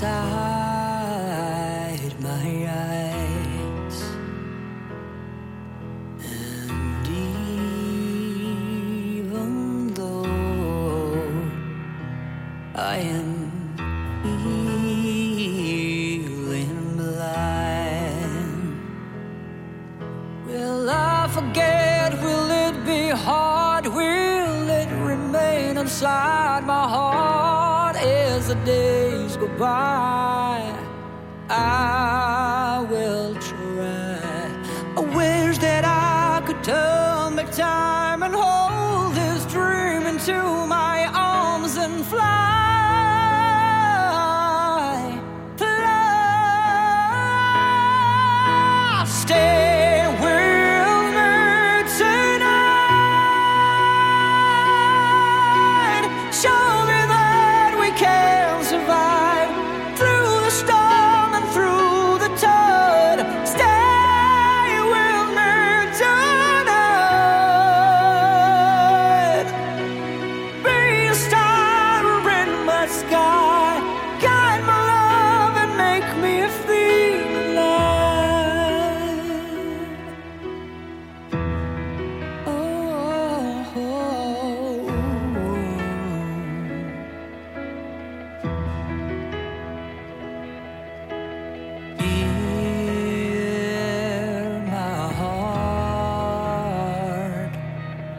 inside my eyes. And even though I am feeling blind will I forget? Will it be hard? Will it remain inside my heart? Is a day I will try. I wish that I could turn back time and hold this dream into my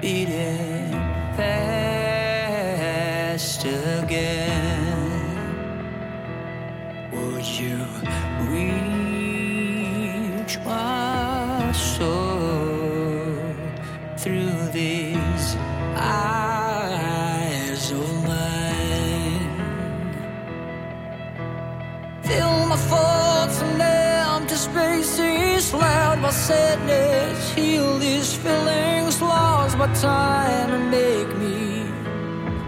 beating fast again. Would you reach my soul through these eyes of mine? Fill my thoughts and empty spaces, loud by sadness. Heal these feelings by time and make me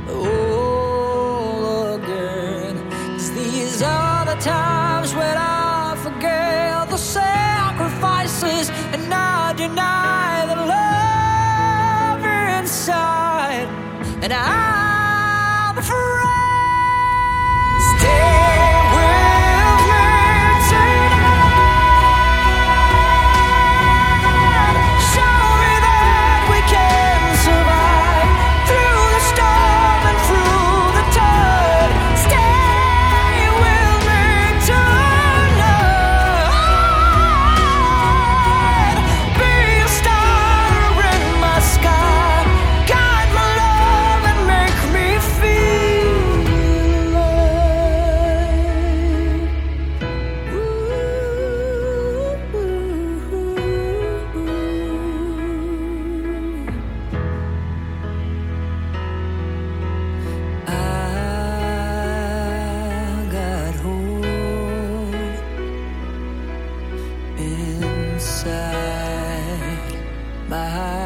whole again. 'Cause these are the times when I forget the sacrifices and I deny the love inside. And I'm inside my